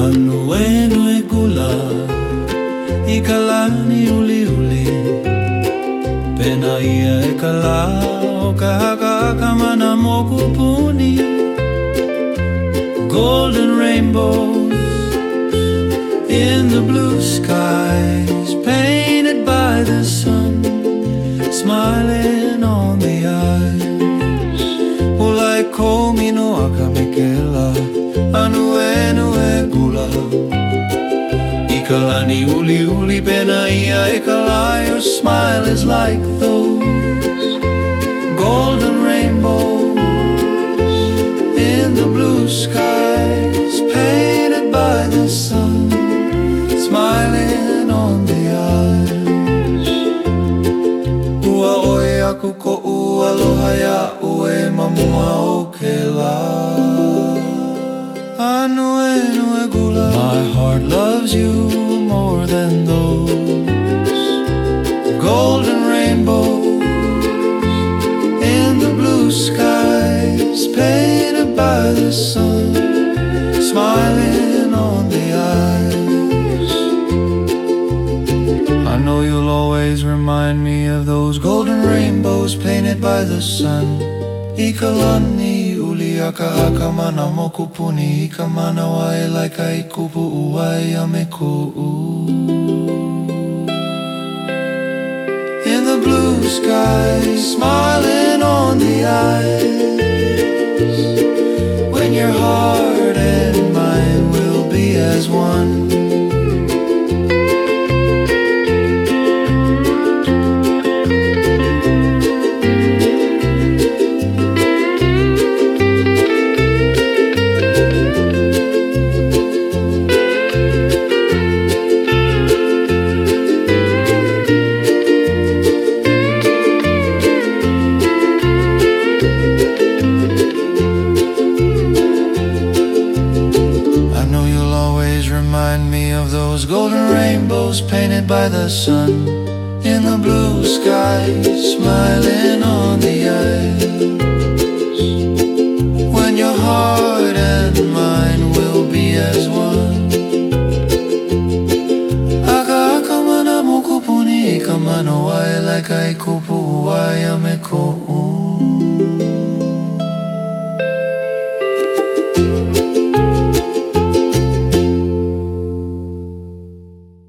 Anu wenu gula I kalani uli uli. Pena ia Golden rainbows In the blue skies Painted by the sun Smiling komi no akamekela Anu enu e gula I kalani uli uli pena ia e kala Your smile is like those Golden rainbows In the blue skies aloha ya ue mamua o ke la e gula. My heart loves you more than those Golden rainbows In the blue skies Painted by the sun remind me of those golden rainbows painted by the sun. Ikalani uli aka aka mana moku puni ika mana wae like ai kupu uai remind me of those golden rainbows painted by the sun in the blue sky, smiling on the eyes. When your heart and mine will be as one. Aka aka mana moku puni ika mana wai like ai kupu wai a me ko'u.